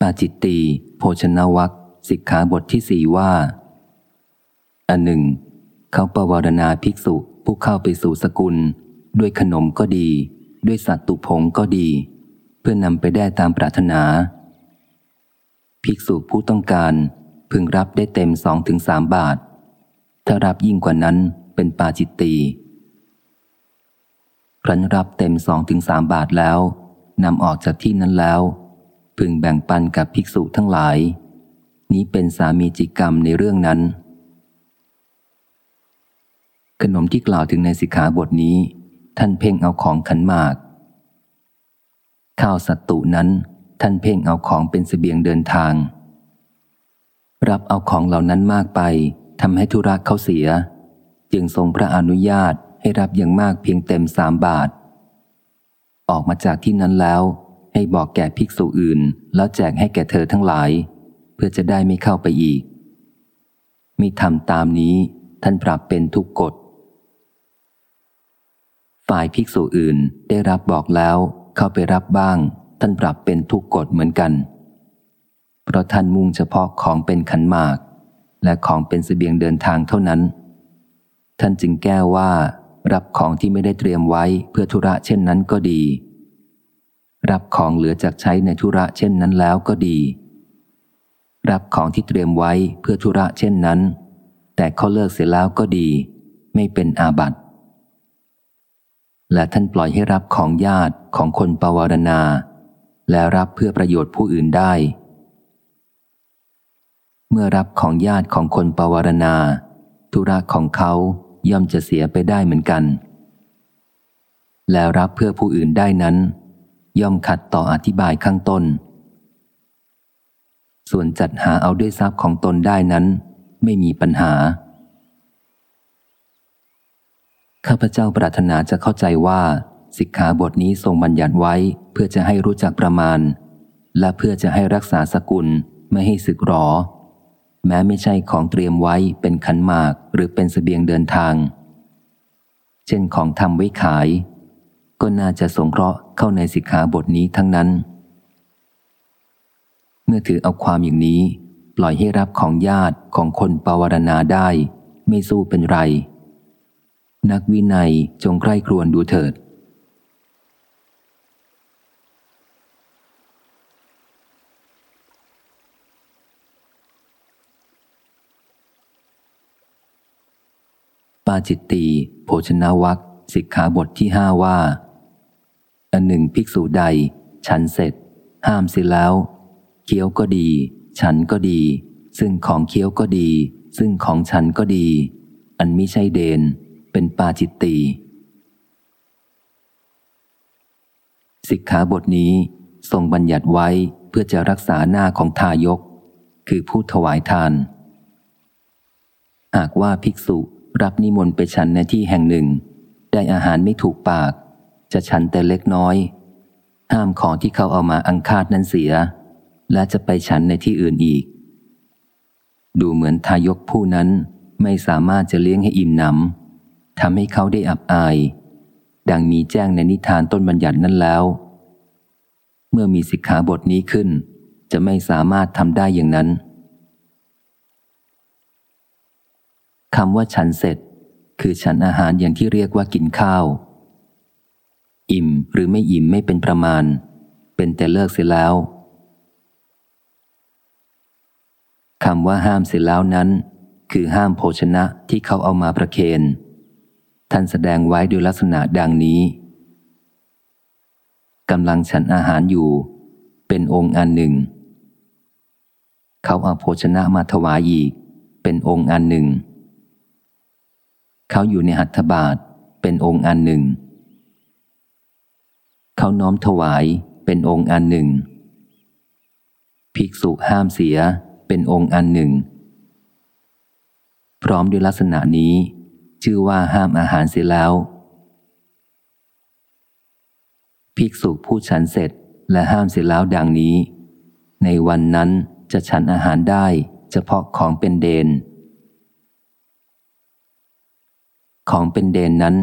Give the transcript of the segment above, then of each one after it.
ปาจิตตีโภชนวัคสิกขาบทที่สี่ว่า อันหนึ่ง เขาประวารณาภิกษุผู้เข้าไปสู่สกุล ด้วยขนมก็ดี ด้วยสัตตุผงก็ดี เพื่อนำไปได้ตามปรารถนา ภิกษุผู้ต้องการพึงรับได้เต็มสองถึงสามบาท ถ้ารับยิ่งกว่านั้นเป็นปาจิตตีครั้นรับเต็มสองถึงสามบาทแล้วนำออกจากที่นั้นแล้ว พึงแบ่งปันกับภิกษุทั้งหลาย นี้เป็นสามีจิกรรมในเรื่องนั้น ขนมที่กล่าวถึงในสิกขาบทนี้ ท่านเพ่งเอาของขันหมาก ข้าวสัตตุนั้น ท่านเพ่งเอาของเป็นสเสบียงเดินทาง รับเอาของเหล่านั้นมากไปทำให้ธุระเขาเสีย จึงทรงพระอนุญาตให้รับอย่างมากเพียงเต็มสามบาท ออกมาจากที่นั้นแล้ว ให้บอกแก่ภิกษุอื่น แล้วแจกให้แก่เธอทั้งหลาย เพื่อจะได้ไม่เข้าไปอีก มิทำตามนี้ท่านปรับเป็นทุกกฎ ฝ่ายภิกษุอื่นได้รับบอกแล้วเข้าไปรับบ้าง ท่านปรับเป็นทุกกฎเหมือนกัน เพราะท่านมุ่งเฉพาะของเป็นขันหมาก และของเป็นสเสบียงเดินทางเท่านั้น ท่านจึงแก้ว่า รับของที่ไม่ได้เตรียมไว้เพื่อธุระเช่นนั้นก็ดี รับของเหลือจากใช้ในธุระเช่นนั้นแล้วก็ดี รับของที่เตรียมไว้เพื่อธุระเช่นนั้น แต่เขาเลิกเสียแล้วก็ดี ไม่เป็นอาบัติ และท่านปล่อยให้รับของญาติของคนปวารณา และรับเพื่อประโยชน์ผู้อื่นได้ เมื่อรับของญาติของคนปวารณา ธุระของเขาย่อมจะเสียไปได้เหมือนกัน แล้วรับเพื่อผู้อื่นได้นั้น ย่อมขัดต่ออธิบายข้างต้น ส่วนจัดหาเอาด้วยทรัพย์ของตนได้นั้น ไม่มีปัญหา ข้าพเจ้าปรารถนาจะเข้าใจว่าสิกขาบทนี้ทรงบัญญัติไว้เพื่อจะให้รู้จักประมาณ และเพื่อจะให้รักษาสกุลไม่ให้สึกหรอ แม้ไม่ใช่ของเตรียมไว้เป็นขันหมากหรือเป็นสเสบียงเดินทาง เช่นของทำไว้ขาย ก็น่าจะสงเคราะห์ เข้าในสิกขาบทนี้ทั้งนั้น เมื่อถือเอาความอย่างนี้ ปล่อยให้รับของญาติของคนปวารณาได้ ไม่สู้เป็นไร นักวินัยจงใกล้ครวนดูเถิด ปาจิตตีโภชนาวัคสิกขาบทที่ห้าว่า อันหนึ่งภิกษุใด ฉันเสร็จ ห้ามเสียแล้ว เคี้ยวก็ดี ฉันก็ดี ซึ่งของเคี้ยวก็ดี ซึ่งของฉันก็ดี อันมิใช่เดน เป็นปาจิตตีสิกขาบทนี้ทรงบัญญัติไว้เพื่อจะรักษาหน้าของทายก คือผู้ถวายทาน หากว่าภิกษุรับนิมนต์ไปฉันในที่แห่งหนึ่ง ได้อาหารไม่ถูกปาก จะฉันแต่เล็กน้อย ห้ามของที่เขาเอามาอังคาดนั้นเสีย และจะไปฉันในที่อื่นอีก ดูเหมือนทายกผู้นั้นไม่สามารถจะเลี้ยงให้อิ่มหนำทำให้เขาได้อับอาย ดังมีแจ้งในนิทานต้นบัญญัตินั้นแล้ว เมื่อมีสิกขาบทนี้ขึ้น จะไม่สามารถทำได้อย่างนั้นคำว่าฉันเสร็จ คือฉันอาหารอย่างที่เรียกว่ากินข้าว อิ่มหรือไม่อิ่มไม่เป็นประมาณ เป็นแต่เลิกเสียแล้วคำว่าห้ามเสียแล้วนั้น คือห้ามโภชนะที่เขาเอามาประเคนท่านแสดงไว้ด้วยลักษณะดังนี้กำลังฉันอาหารอยู่ เป็นองค์อันหนึ่ง เขาเอาโภชนะมาถวายอีก เป็นองค์อันหนึ่ง เขาอยู่ในหัตถบาทเป็นองค์อันหนึ่ง เขาน้อมถวายเป็นองค์อันหนึ่ง ภิกษุห้ามเสียเป็นองค์อันหนึ่ง พร้อมด้วยลักษณะนี้ ชื่อว่าห้ามอาหารเสียแล้ว ภิกษุผู้ฉันเสร็จและห้ามเสียแล้วดังนี้ ในวันนั้นจะฉันอาหารได้เฉพาะของเป็นเดน ของเป็นเดนนั้น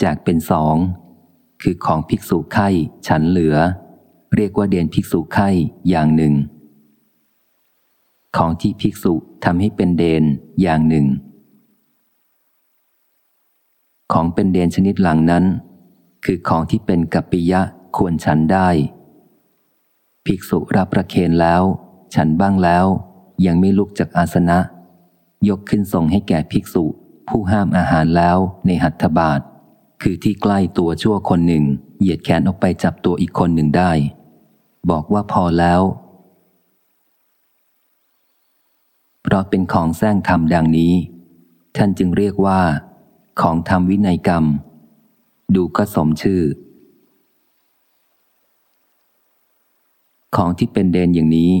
แจกเป็นสอง คือของภิกษุไข่ฉันเหลือ เรียกว่าเดนภิกษุไข่อย่างหนึ่ง ของที่ภิกษุทำให้เป็นเดนอย่างหนึ่ง ของเป็นเดนชนิดหลังนั้น คือของที่เป็นกัปปิยะควรฉันได้ ภิกษุรับประเคนแล้ว ฉันบ้างแล้ว ยังไม่ลุกจากอาสนะ ยกขึ้นส่งให้แก่ภิกษุผู้ห้ามอาหารแล้วในหัตถบาท คือที่ใกล้ตัวชั่วคนหนึ่ง เหยียดแขนออกไปจับตัวอีกคนหนึ่งได้ บอกว่าพอแล้ว เพราะเป็นของแซงทำดังนี้ ท่านจึงเรียกว่า ของทำวินัยกรรม ดูก็สมชื่อ ของที่เป็นเดนอย่างนี้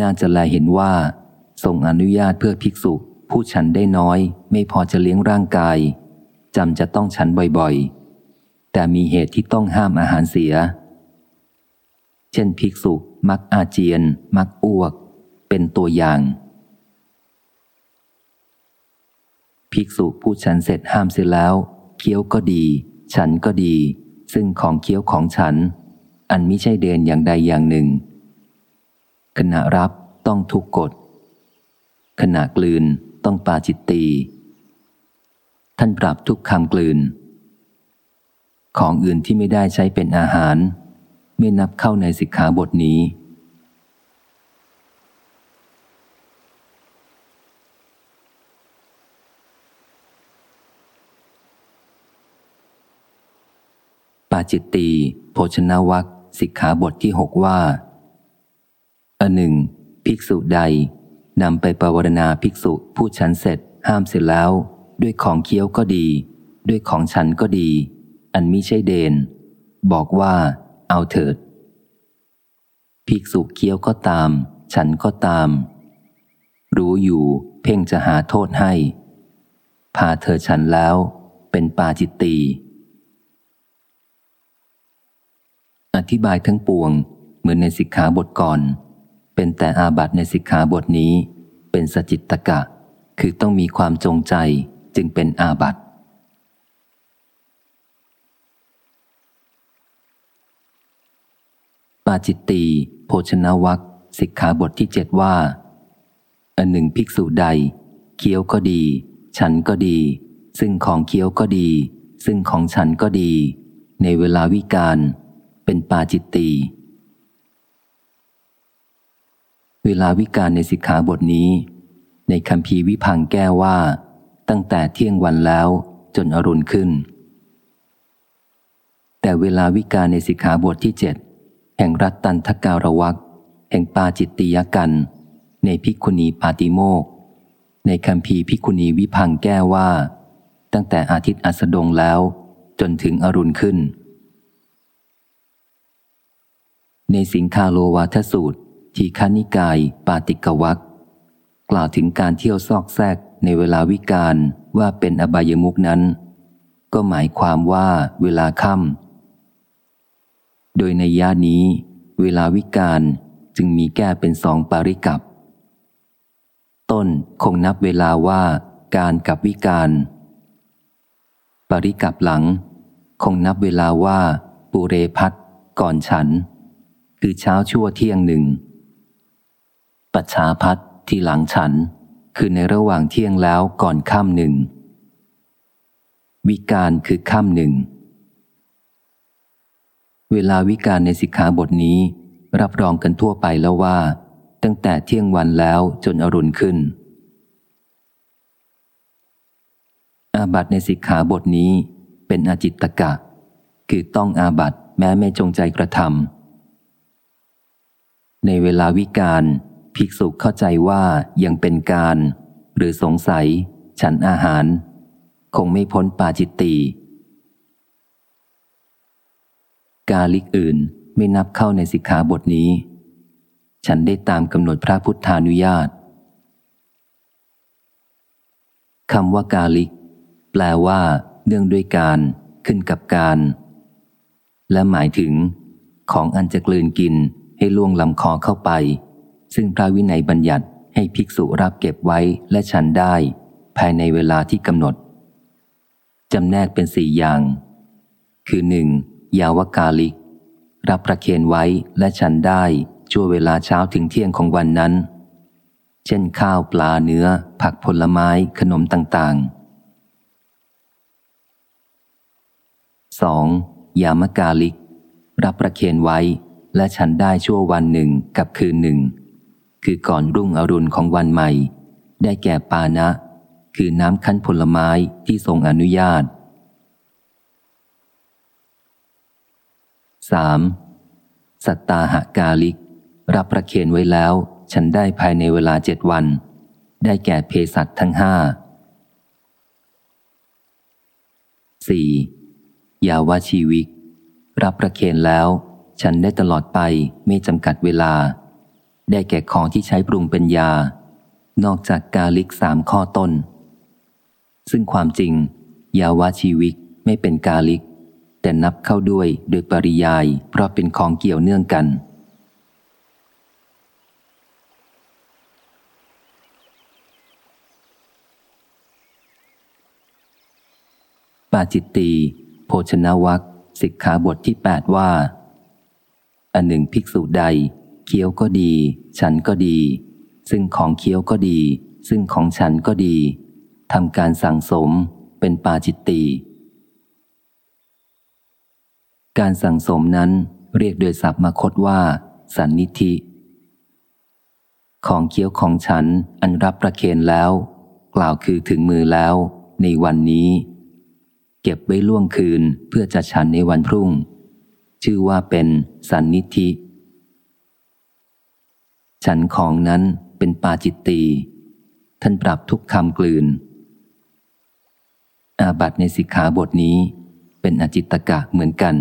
น่าจะแลเห็นว่าทรงอนุญาตเพื่อภิกษุผู้ฉันได้น้อย ไม่พอจะเลี้ยงร่างกาย จำจะต้องฉันบ่อยๆ แต่มีเหตุที่ต้องห้ามอาหารเสีย เช่นภิกษุมักอาเจียน มักอ้วก เป็นตัวอย่าง ภิกษุผู้ฉันเสร็จห้ามเสียแล้ว เคี้ยวก็ดี ฉันก็ดี ซึ่งของเคี้ยวของฉัน อันไม่ใช่เดินอย่างใดอย่างหนึ่ง ขณะรับต้องทุกกฎขณะกลืนต้องปาจิตตี ท่านปรับทุกคำกลืน ของอื่นที่ไม่ได้ใช้เป็นอาหาร ไม่นับเข้าในสิกขาบทนี้ ปาจิตตีโภชนาวัคสิกขาบทที่หกว่า อันหนึ่ง ภิกษุใดนำไปปวารณาภิกษุผู้ฉันเสร็จห้ามเสร็จแล้ว ด้วยของเคี้ยวก็ดี ด้วยของฉันก็ดี อันมิใช่เดน บอกว่า เอาเถิด ภิกษุเคี้ยวก็ตาม ฉันก็ตาม รู้อยู่เพ่งจะหาโทษให้ พาเธอฉันแล้ว เป็นปาจิตตีอธิบายทั้งปวง เหมือนในสิกขาบทก่อน เป็นแต่อาบัตในสิกขาบทนี้ เป็นสจิตตกะ คือต้องมีความจงใจ จึงเป็นอาบัติ ปาจิตตีโภชนาวัคสิกขาบทที่เจ็ดว่า อันหนึ่งภิกษุใด เคี้ยวก็ดี ฉันก็ดี ซึ่งของเคี้ยวก็ดี ซึ่งของฉันก็ดี ในเวลาวิการ เป็นปาจิตตีเวลาวิการในสิกขาบทนี้ ในคำพีวิพังแก้ว่า ตั้งแต่เที่ยงวันแล้วจนอรุณขึ้น แต่เวลาวิกาในสิกขาบทที่เจ็ดแห่งรัตตันทการวักแห่งปาจิตติยกัน ในพิกุณีปาติโมก ในคำพีพิกุณีวิพังแก้ว่า ตั้งแต่อาทิตย์อัสดงแล้วจนถึงอรุณขึ้น ในสิงคาโลวาทสูตร ทีคานิกาย ปาติกวักกล่าวถึงการเที่ยวซอกแซก ในเวลาวิการว่าเป็นอบายมุกนั้น ก็หมายความว่าเวลาค่ำโดยในย่านี้ เวลาวิการจึงมีแก้เป็นสองปาริกับ ต้นคงนับเวลาว่าการกับวิการปริกับหลัง คงนับเวลาว่าปุเรพัทก่อนฉัน คือเช้าชั่วเที่ยงหนึ่ง ปัจฉาพัทที่หลังฉัน คือในระหว่างเที่ยงแล้วก่อนค่ำหนึ่ง วิการคือค่ำหนึ่ง เวลาวิการในสิกขาบทนี้ รับรองกันทั่วไปแล้วว่า ตั้งแต่เที่ยงวันแล้วจนอรุณขึ้น อาบัตในสิกขาบทนี้เป็นอาจิตตกะ คือต้องอาบัตแม้ไม่จงใจกระทำในเวลาวิการ ภิกษุเข้าใจว่ายังเป็นการ หรือสงสัย ฉันอาหาร คงไม่พ้นปาจิตตีกาลิกอื่นไม่นับเข้าในสิกขาบทนี้ ฉันได้ตามกำหนดพระพุทธานุญาตคำว่ากาลิก แปลว่า เนื่องด้วยการ ขึ้นกับการ และหมายถึง ของอันจะกลืนกินให้ล่วงลำคอเข้าไป ซึ่งพระวินัยบัญญัติให้ภิกษุรับเก็บไว้และฉันได้ ภายในเวลาที่กำหนดจำแนกเป็นสี่อย่าง คือหนึ่งยาวกาลิก รับประเคนไว้และฉันได้ชั่วเวลาเช้าถึงเที่ยงของวันนั้น เช่นข้าวปลาเนื้อ ผักผลไม้ขนมต่างๆ 2. ยามกาลิก รับประเคนไว้และฉันได้ชั่ววันหนึ่งกับคืนหนึ่ง คือก่อนรุ่งอรุณของวันใหม่ ได้แก่ปานะ คือน้ำคั้นผลไม้ที่ทรงอนุญาต 3. สัตตาหากาลิก รับประเคนไว้แล้ว ฉันได้ภายในเวลาเจ็ดวัน ได้แก่เพสัตทั้งห้า 4. ยาวาชีวิก รับประเคนแล้ว ฉันได้ตลอดไปไม่จำกัดเวลา ได้แก่ของที่ใช้ปรุงเป็นยา นอกจากกาลิกสามข้อต้น ซึ่งความจริง ยาวาชีวิกไม่เป็นกาลิก แต่นับเข้าด้วยโดยปริยาย เพราะเป็นของเกี่ยวเนื่องกัน ปาจิตตีโภชนาวัคสิกขาบทที่ 8 ว่า อันหนึ่งภิกษุใด เคี้ยวก็ดี ฉันก็ดี ซึ่งของเคี้ยวก็ดี ซึ่งของฉันก็ดีทำการสั่งสมเป็นปาจิตตีการสั่งสมนั้นเรียกโดยศัพท์มาคตว่า สันนิธิ ของเคี้ยวของฉันอันรับประเคนแล้ว กล่าวคือถึงมือแล้ว ในวันนี้ เก็บไว้ล่วงคืนเพื่อจะฉันในวันพรุ่ง ชื่อว่าเป็นสันนิธิ ฉันของนั้นเป็นปาจิตตีท่านปรับทุกคำกลืน อาบัตในสิกขาบทนี้เป็นอจิตตกะเหมือนกัน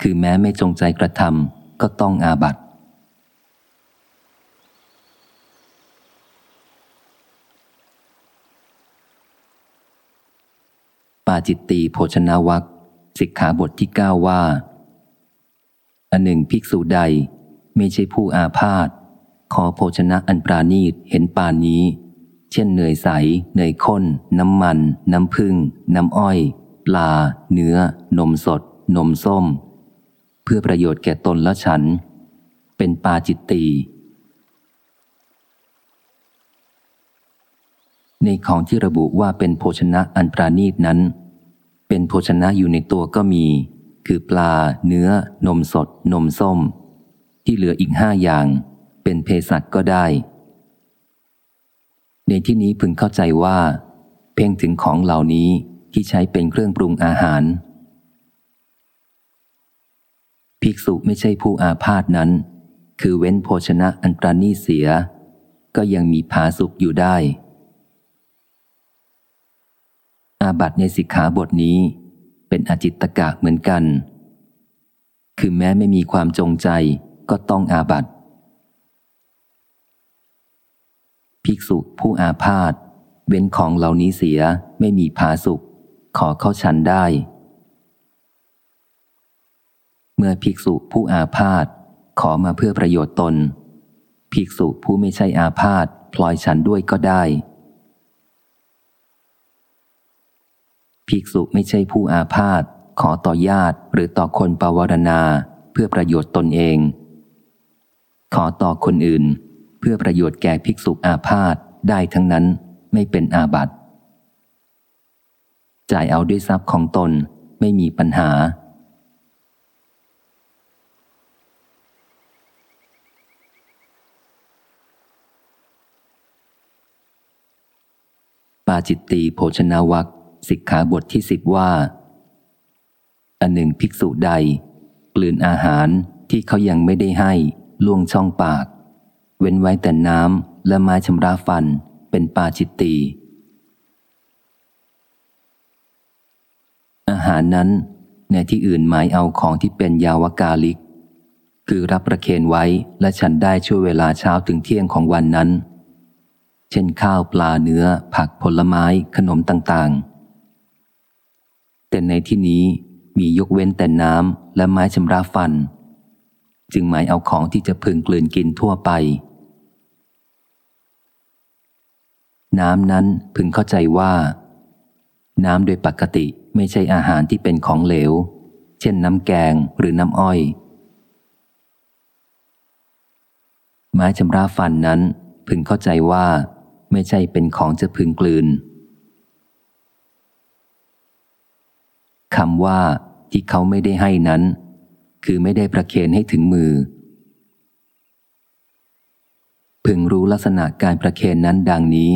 คือแม้ไม่จงใจกระทำก็ต้องอาบัตปาจิตตีโภชนาวัคสิกขาบทที่เก้าว่า อันหนึ่งภิกษุใดไม่ใช่ผู้อาพาธ ขอโภชนะอันปราณีตเห็นปานนี้ เช่นเนยใส เนยข้น น้ำมัน น้ำพึ่งน้ำอ้อย ปลา เนื้อ นมสด นมส้ม เพื่อประโยชน์แก่ตนและฉัน เป็นปาจิตตีในของที่ระบุว่าเป็นโภชนะอันปราณีตนั้น เป็นโภชนะอยู่ในตัวก็มี คือปลา เนื้อ นมสด นมส้ม ที่เหลืออีกห้าอย่าง เป็นเภสัชก็ได้ ในที่นี้พึงเข้าใจว่า เพ่งถึงของเหล่านี้ที่ใช้เป็นเครื่องปรุงอาหาร ภิกษุไม่ใช่ผู้อาพาธนั้น คือเว้นโภชนะอันตรานีเสีย ก็ยังมีผาสุกอยู่ได้ อาบัตในสิกขาบทนี้เป็นอจิตตกะเหมือนกัน คือแม้ไม่มีความจงใจก็ต้องอาบัต ภิกษุผู้อาพาธเว้นของเหล่านี้เสียไม่มีผาสุกขอเข้าฉันได้ เมื่อภิกษุผู้อาพาธขอมาเพื่อประโยชน์ตน ภิกษุผู้ไม่ใช่อาพาธพลอยฉันด้วยก็ได้ ภิกษุไม่ใช่ผู้อาพาธขอต่อญาติหรือต่อคนปวารณาเพื่อประโยชน์ตนเอง ขอต่อคนอื่น เพื่อประโยชน์แก่ภิกษุอาพาธได้ทั้งนั้นไม่เป็นอาบัติจ่ายเอาด้วยทรัพย์ของตนไม่มีปัญหา ปาจิตตีโภชนาวัคสิกขาบทที่สิบว่า อันหนึ่งภิกษุใด กลืนอาหารที่เขายังไม่ได้ให้ล่วงช่องปาก เว้นไว้แต่น้ำและไม้ชำระฟันเป็นปาจิตตีอาหารนั้นในที่อื่นหมายเอาของที่เป็นยาวกาลิก คือรับประเคนไว้และฉันได้ช่วยเวลาเช้าถึงเที่ยงของวันนั้น เช่นข้าวปลาเนื้อ ผักผลไม้ขนมต่างๆ แต่ในที่นี้มียกเว้นแต่น้ำและไม้ชำระฟัน จึงหมายเอาของที่จะพึงกลืนกินทั่วไป น้ำนั้นพึงเข้าใจว่า น้ำโดยปกติไม่ใช่อาหารที่เป็นของเหลว เช่นน้ำแกงหรือน้ำอ้อย ไม้ชำระฟันนั้นพึงเข้าใจว่า ไม่ใช่เป็นของจะพึงกลืนคำว่าที่เขาไม่ได้ให้นั้น คือไม่ได้ประเคนให้ถึงมือ พึงรู้ลักษณะการประเคนนั้นดังนี้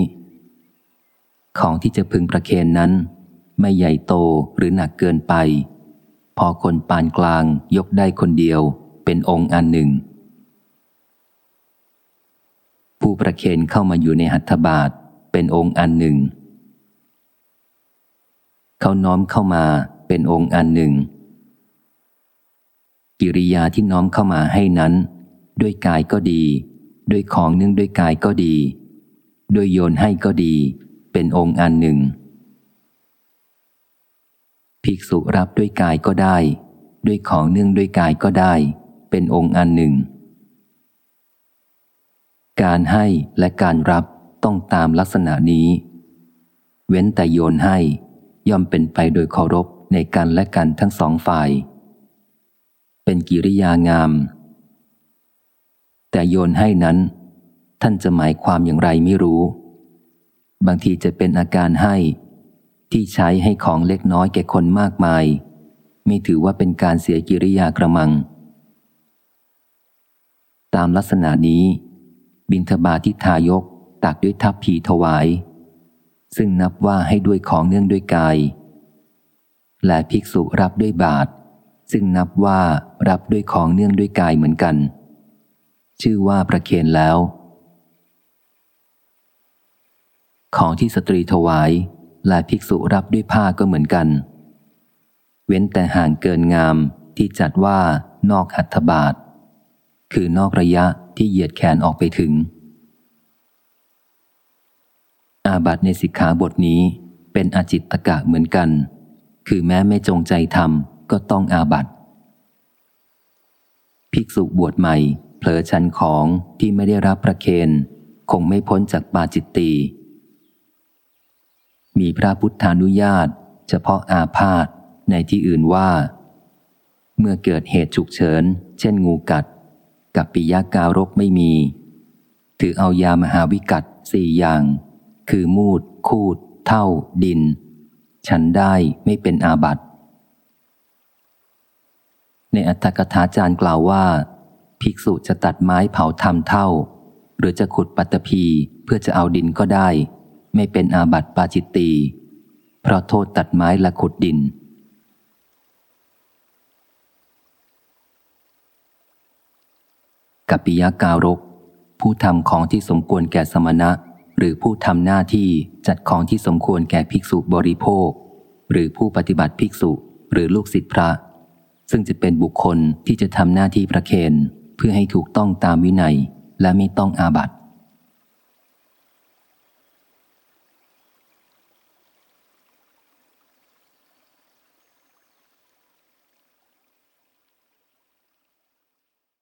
ของที่จะพึงประเคนนั้น ไม่ใหญ่โตหรือหนักเกินไป พอคนปานกลางยกได้คนเดียวเป็นองค์อันหนึ่ง ผู้ประเคนเข้ามาอยู่ในหัตถบาทเป็นองค์อันหนึ่ง เขาน้อมเข้ามาเป็นองค์อันหนึ่ง กิริยาที่น้อมเข้ามาให้นั้น ด้วยกายก็ดี ด้วยของเนื่องด้วยกายก็ดี ด้วยโยนให้ก็ดี เป็นองค์อันหนึ่ง ภิกษุรับด้วยกายก็ได้ ด้วยของเนื่องด้วยกายก็ได้ เป็นองค์อันหนึ่ง การให้และการรับต้องตามลักษณะนี้ เว้นแต่โยนให้ย่อมเป็นไปโดยเคารพในกันและกันทั้งสองฝ่าย เป็นกิริยางาม แต่โยนให้นั้น ท่านจะหมายความอย่างไรไม่รู้ บางทีจะเป็นอาการให้ ที่ใช้ให้ของเล็กน้อยแก่คนมากมาย ไม่ถือว่าเป็นการเสียกิริยากระมัง ตามลักษณะนี้ บินทบาทิทายกตักด้วยทัพผีถวาย ซึ่งนับว่าให้ด้วยของเนื่องด้วยกาย และภิกษุรับด้วยบาท ซึ่งนับว่ารับด้วยของเนื่องด้วยกายเหมือนกัน ชื่อว่าประเคนแล้ว ของที่สตรีถวายและภิกษุรับด้วยผ้าก็เหมือนกัน เว้นแต่ห่างเกินงามที่จัดว่านอกหัตถบาท คือนอกระยะที่เหยียดแขนออกไปถึง อาบัตในสิกขาบทนี้เป็นอาจิตตกะเหมือนกัน คือแม้ไม่จงใจทำก็ต้องอาบัตภิกษุบวชใหม่ เผลอชันของที่ไม่ได้รับประเคน คงไม่พ้นจากปาจิตตี มีพระพุทธานุญาต เฉพาะอาพาธในที่อื่นว่า เมื่อเกิดเหตุฉุกเฉิน เช่นงูกัด กับปิยาการกไม่มี ถือเอายามหาวิกัดสี่อย่าง คือมูด คูด เท่า ดิน ฉันได้ไม่เป็นอาบัติ ในอัตถกถาจารย์กล่าวว่า ภิกษุจะตัดไม้เผาทำเท่า หรือจะขุดปัตตภีเพื่อจะเอาดินก็ได้ ไม่เป็นอาบัติปาจิตตีเพราะโทษตัดไม้และขุดดิน กัปปิยาการก ผู้ทำของที่สมควรแก่สมณะ หรือผู้ทำหน้าที่จัดของที่สมควรแก่ภิกษุบริโภค หรือผู้ปฏิบัติภิกษุหรือลูกศิษย์พระ ซึ่งจะเป็นบุคคลที่จะทำหน้าที่ประเคนเพื่อให้ถูกต้องตามวินัยและไม่ต้องอาบัติ